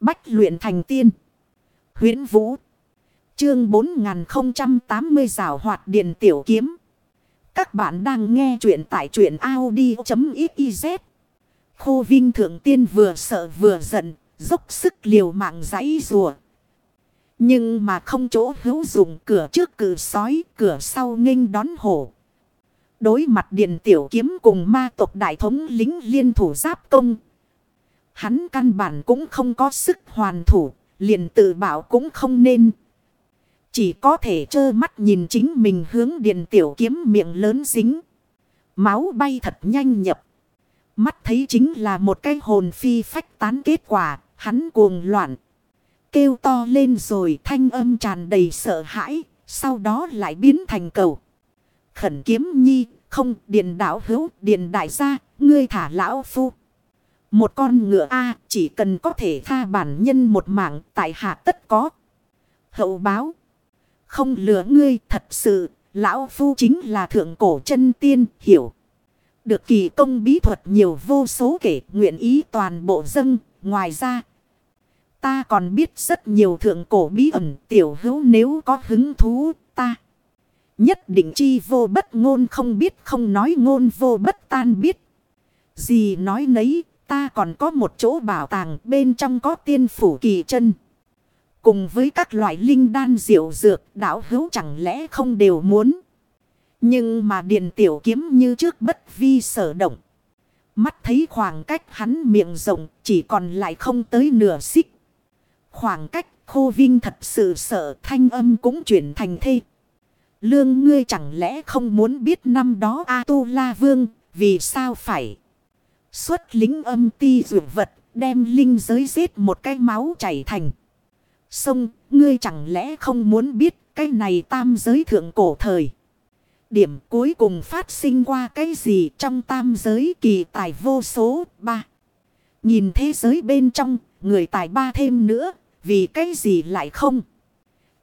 Bách luyện thành tiên. huyễn Vũ. Chương 4080 rào hoạt điện tiểu kiếm. Các bạn đang nghe truyện tại truyện Audi.xyz. Khô Vinh Thượng Tiên vừa sợ vừa giận, dốc sức liều mạng giấy rùa. Nhưng mà không chỗ hữu dụng cửa trước cử sói, cửa sau nghênh đón hổ. Đối mặt điện tiểu kiếm cùng ma tộc đại thống lính liên thủ giáp công. Hắn căn bản cũng không có sức hoàn thủ, liền tự bảo cũng không nên. Chỉ có thể trơ mắt nhìn chính mình hướng điện tiểu kiếm miệng lớn dính. Máu bay thật nhanh nhập. Mắt thấy chính là một cái hồn phi phách tán kết quả, hắn cuồng loạn. Kêu to lên rồi thanh âm tràn đầy sợ hãi, sau đó lại biến thành cầu. Khẩn kiếm nhi, không điện đảo hữu, điện đại gia, ngươi thả lão phu. Một con ngựa A chỉ cần có thể tha bản nhân một mạng tại hạ tất có. Hậu báo. Không lừa ngươi thật sự, lão phu chính là thượng cổ chân tiên, hiểu. Được kỳ công bí thuật nhiều vô số kể nguyện ý toàn bộ dân, ngoài ra. Ta còn biết rất nhiều thượng cổ bí ẩn tiểu hữu nếu có hứng thú ta. Nhất định chi vô bất ngôn không biết không nói ngôn vô bất tan biết. Gì nói nấy ta còn có một chỗ bảo tàng bên trong có tiên phủ kỳ chân. Cùng với các loại linh đan diệu dược, đạo hữu chẳng lẽ không đều muốn. Nhưng mà điện tiểu kiếm như trước bất vi sở động. Mắt thấy khoảng cách hắn miệng rộng, chỉ còn lại không tới nửa xích. Khoảng cách khô vinh thật sự sợ thanh âm cũng chuyển thành thê. Lương ngươi chẳng lẽ không muốn biết năm đó A-tu-la vương vì sao phải. Xuất lính âm ti dụ vật đem linh giới giết một cái máu chảy thành. Sông ngươi chẳng lẽ không muốn biết cái này tam giới thượng cổ thời. Điểm cuối cùng phát sinh qua cái gì trong tam giới kỳ tài vô số ba. Nhìn thế giới bên trong, người tài ba thêm nữa, vì cái gì lại không?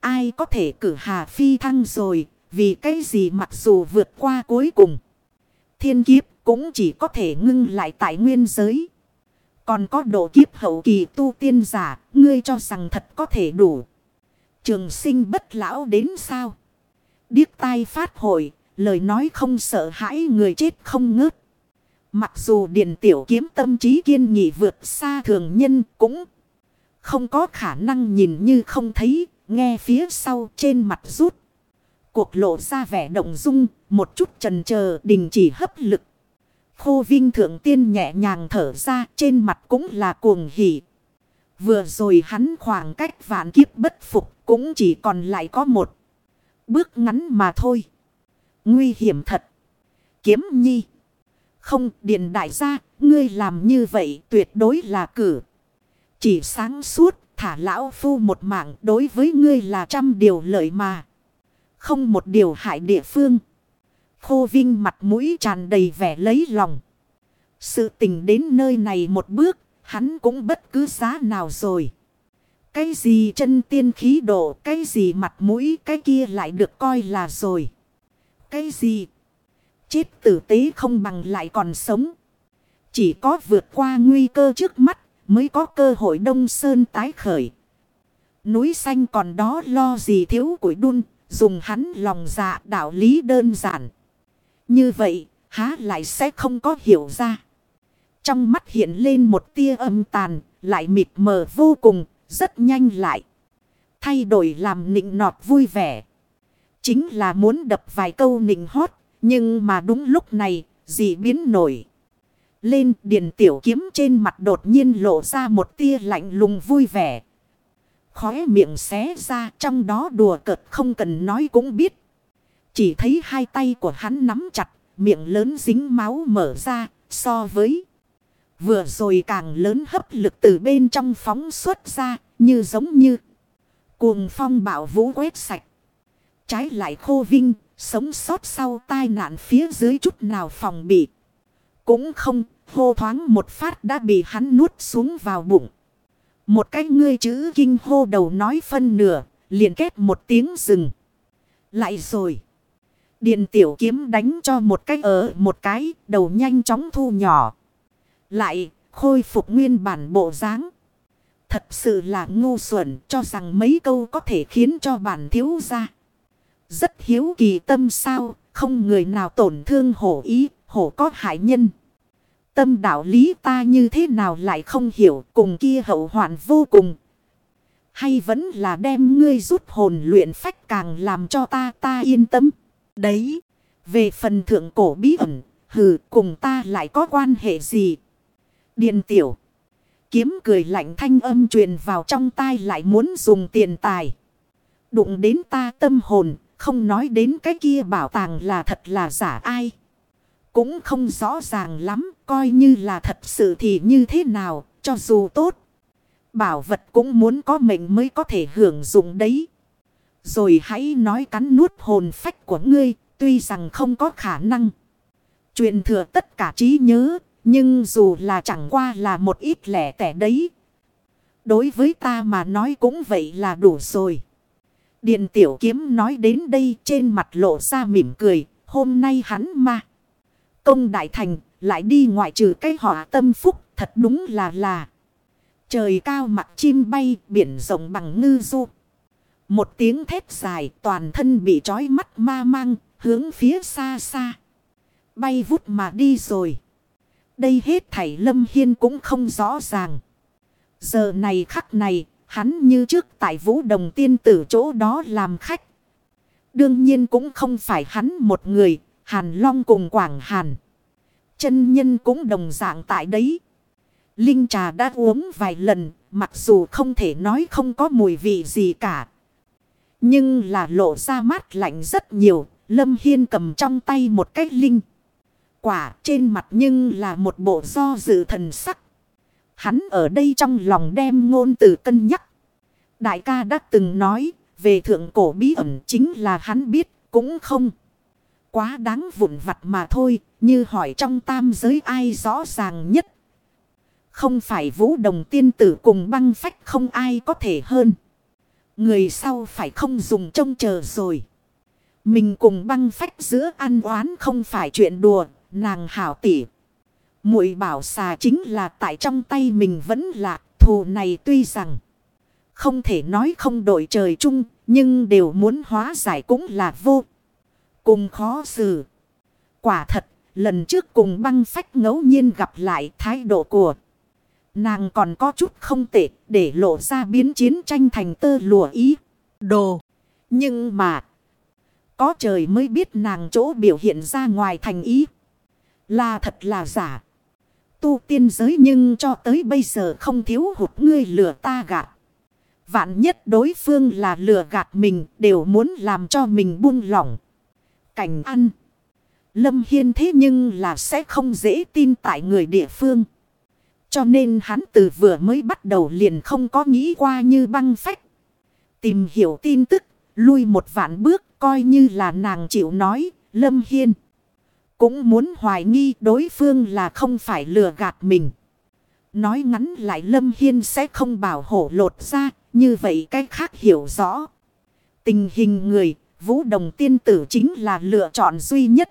Ai có thể cử Hà Phi thăng rồi, vì cái gì mặc dù vượt qua cuối cùng. Thiên kiếp cũng chỉ có thể ngưng lại tại nguyên giới. Còn có độ kiếp hậu kỳ tu tiên giả, ngươi cho rằng thật có thể đủ. Trường sinh bất lão đến sao? Điếc tai phát hội, lời nói không sợ hãi người chết không ngớt. Mặc dù điện tiểu kiếm tâm trí kiên nghị vượt xa thường nhân cũng không có khả năng nhìn như không thấy, nghe phía sau trên mặt rút. Cuộc lộ ra vẻ động dung, một chút trần chờ đình chỉ hấp lực. Khô Vinh Thượng Tiên nhẹ nhàng thở ra trên mặt cũng là cuồng hỉ. Vừa rồi hắn khoảng cách vạn kiếp bất phục cũng chỉ còn lại có một bước ngắn mà thôi. Nguy hiểm thật. Kiếm nhi. Không điện đại gia, ngươi làm như vậy tuyệt đối là cử. Chỉ sáng suốt, thả lão phu một mạng đối với ngươi là trăm điều lợi mà. Không một điều hại địa phương. Khô Vinh mặt mũi tràn đầy vẻ lấy lòng. Sự tình đến nơi này một bước, hắn cũng bất cứ giá nào rồi. Cái gì chân tiên khí độ, cái gì mặt mũi, cái kia lại được coi là rồi. Cái gì? Chết tử tế không bằng lại còn sống. Chỉ có vượt qua nguy cơ trước mắt mới có cơ hội đông sơn tái khởi. Núi xanh còn đó lo gì thiếu củi đun, dùng hắn lòng dạ đạo lý đơn giản. Như vậy, há lại sẽ không có hiểu ra. Trong mắt hiện lên một tia âm tàn, lại mịt mờ vô cùng, rất nhanh lại. Thay đổi làm nịnh nọt vui vẻ. Chính là muốn đập vài câu nịnh hót, nhưng mà đúng lúc này, gì biến nổi. Lên điền tiểu kiếm trên mặt đột nhiên lộ ra một tia lạnh lùng vui vẻ. Khóe miệng xé ra trong đó đùa cợt không cần nói cũng biết. Chỉ thấy hai tay của hắn nắm chặt, miệng lớn dính máu mở ra, so với vừa rồi càng lớn hấp lực từ bên trong phóng xuất ra, như giống như cuồng phong bạo vũ quét sạch. Trái lại khô vinh, sống sót sau tai nạn phía dưới chút nào phòng bị. Cũng không, hô thoáng một phát đã bị hắn nuốt xuống vào bụng. Một cái ngươi chữ kinh hô đầu nói phân nửa, liền kết một tiếng rừng. Lại rồi điền tiểu kiếm đánh cho một cái ở một cái, đầu nhanh chóng thu nhỏ. Lại, khôi phục nguyên bản bộ dáng. Thật sự là ngu xuẩn cho rằng mấy câu có thể khiến cho bản thiếu ra. Rất hiếu kỳ tâm sao, không người nào tổn thương hổ ý, hổ có hại nhân. Tâm đạo lý ta như thế nào lại không hiểu cùng kia hậu hoạn vô cùng. Hay vẫn là đem ngươi rút hồn luyện phách càng làm cho ta ta yên tâm. Đấy, về phần thượng cổ bí ẩn, hừ cùng ta lại có quan hệ gì? Điền tiểu. Kiếm cười lạnh thanh âm truyền vào trong tai lại muốn dùng tiền tài. Đụng đến ta tâm hồn, không nói đến cái kia bảo tàng là thật là giả ai. Cũng không rõ ràng lắm, coi như là thật sự thì như thế nào, cho dù tốt. Bảo vật cũng muốn có mệnh mới có thể hưởng dụng đấy. Rồi hãy nói cắn nuốt hồn phách của ngươi, tuy rằng không có khả năng. Truyền thừa tất cả trí nhớ, nhưng dù là chẳng qua là một ít lẻ tẻ đấy. Đối với ta mà nói cũng vậy là đủ rồi. Điện tiểu kiếm nói đến đây trên mặt lộ ra mỉm cười. Hôm nay hắn mà Công đại thành lại đi ngoại trừ cái họa tâm phúc thật đúng là là. Trời cao mặt chim bay biển rộng bằng ngư du. Một tiếng thét dài toàn thân bị trói mắt ma mang hướng phía xa xa. Bay vút mà đi rồi. Đây hết thảy Lâm Hiên cũng không rõ ràng. Giờ này khắc này, hắn như trước tại vũ đồng tiên tử chỗ đó làm khách. Đương nhiên cũng không phải hắn một người, Hàn Long cùng Quảng Hàn. Chân nhân cũng đồng dạng tại đấy. Linh trà đã uống vài lần, mặc dù không thể nói không có mùi vị gì cả. Nhưng là lộ ra mát lạnh rất nhiều, Lâm Hiên cầm trong tay một cái linh quả trên mặt nhưng là một bộ do dự thần sắc. Hắn ở đây trong lòng đem ngôn từ cân nhắc. Đại ca đã từng nói về thượng cổ bí ẩn chính là hắn biết cũng không. Quá đáng vụn vặt mà thôi như hỏi trong tam giới ai rõ ràng nhất. Không phải vũ đồng tiên tử cùng băng phách không ai có thể hơn. Người sau phải không dùng trông chờ rồi. Mình cùng băng phách giữa ăn oán không phải chuyện đùa, Nàng hảo tỉ. muội bảo xà chính là tại trong tay mình vẫn là, Thù này tuy rằng không thể nói không đổi trời chung. Nhưng đều muốn hóa giải cũng là vô. Cùng khó xử. Quả thật. Lần trước cùng băng phách ngẫu nhiên gặp lại thái độ của. Nàng còn có chút không tệ để lộ ra biến chiến tranh thành tơ lùa ý. Đồ. Nhưng mà. Có trời mới biết nàng chỗ biểu hiện ra ngoài thành ý. Là thật là giả. Tu tiên giới nhưng cho tới bây giờ không thiếu hụt ngươi lừa ta gạt. Vạn nhất đối phương là lừa gạt mình đều muốn làm cho mình buông lỏng. Cảnh ăn. Lâm Hiên thế nhưng là sẽ không dễ tin tại người địa phương. Cho nên hắn từ vừa mới bắt đầu liền không có nghĩ qua như băng phách. Tìm hiểu tin tức, lui một vạn bước coi như là nàng chịu nói, Lâm Hiên. Cũng muốn hoài nghi đối phương là không phải lừa gạt mình. Nói ngắn lại Lâm Hiên sẽ không bảo hộ lột ra. Như vậy cách khác hiểu rõ. Tình hình người, Vũ Đồng tiên tử chính là lựa chọn duy nhất.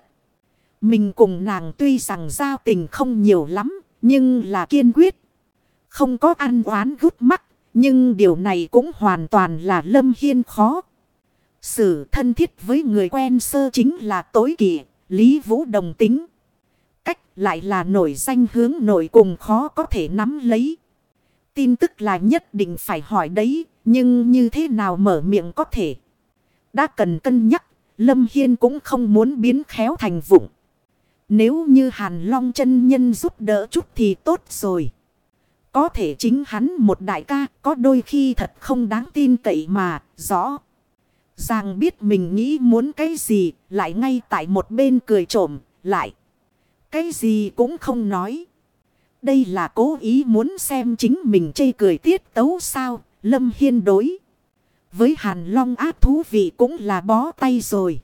Mình cùng nàng tuy rằng giao tình không nhiều lắm, nhưng là kiên quyết. Không có ăn oán gút mắt, nhưng điều này cũng hoàn toàn là Lâm Hiên khó. Sự thân thiết với người quen sơ chính là tối kỵ. Lý Vũ đồng tính. Cách lại là nổi danh hướng nổi cùng khó có thể nắm lấy. Tin tức là nhất định phải hỏi đấy. Nhưng như thế nào mở miệng có thể. Đã cần cân nhắc. Lâm Hiên cũng không muốn biến khéo thành vụng. Nếu như Hàn Long chân nhân giúp đỡ chút thì tốt rồi. Có thể chính hắn một đại ca có đôi khi thật không đáng tin cậy mà rõ. Giang biết mình nghĩ muốn cái gì, lại ngay tại một bên cười trộm, lại. Cái gì cũng không nói. Đây là cố ý muốn xem chính mình chê cười tiết tấu sao, Lâm Hiên đối. Với Hàn Long ác thú vị cũng là bó tay rồi.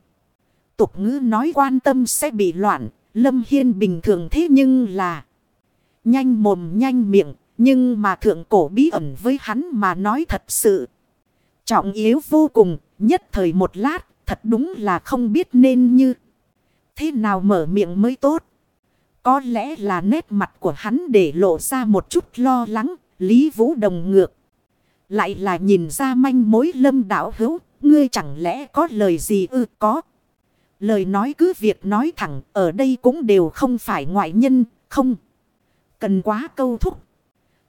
Tục ngữ nói quan tâm sẽ bị loạn, Lâm Hiên bình thường thế nhưng là nhanh mồm nhanh miệng, nhưng mà thượng cổ bí ẩn với hắn mà nói thật sự. Trọng yếu vô cùng, Nhất thời một lát, thật đúng là không biết nên như. Thế nào mở miệng mới tốt. Có lẽ là nét mặt của hắn để lộ ra một chút lo lắng, Lý Vũ Đồng ngược. Lại là nhìn ra manh mối lâm đảo hữu. Ngươi chẳng lẽ có lời gì ư có. Lời nói cứ việc nói thẳng. Ở đây cũng đều không phải ngoại nhân. Không. Cần quá câu thúc.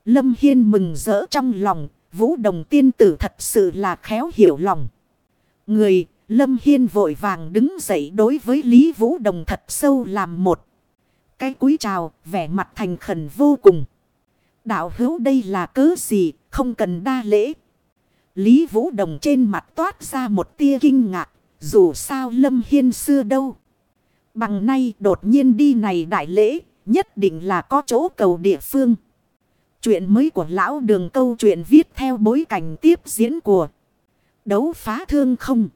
Lâm Hiên mừng rỡ trong lòng. Vũ đồng tiên tử thật sự là khéo hiểu lòng. Người. Lâm Hiên vội vàng đứng dậy đối với Lý Vũ Đồng thật sâu làm một. Cái cúi chào, vẻ mặt thành khẩn vô cùng. Đạo hữu đây là cớ gì, không cần đa lễ. Lý Vũ Đồng trên mặt toát ra một tia kinh ngạc, dù sao Lâm Hiên xưa đâu. Bằng nay đột nhiên đi này đại lễ, nhất định là có chỗ cầu địa phương. Chuyện mới của lão đường câu chuyện viết theo bối cảnh tiếp diễn của đấu phá thương không.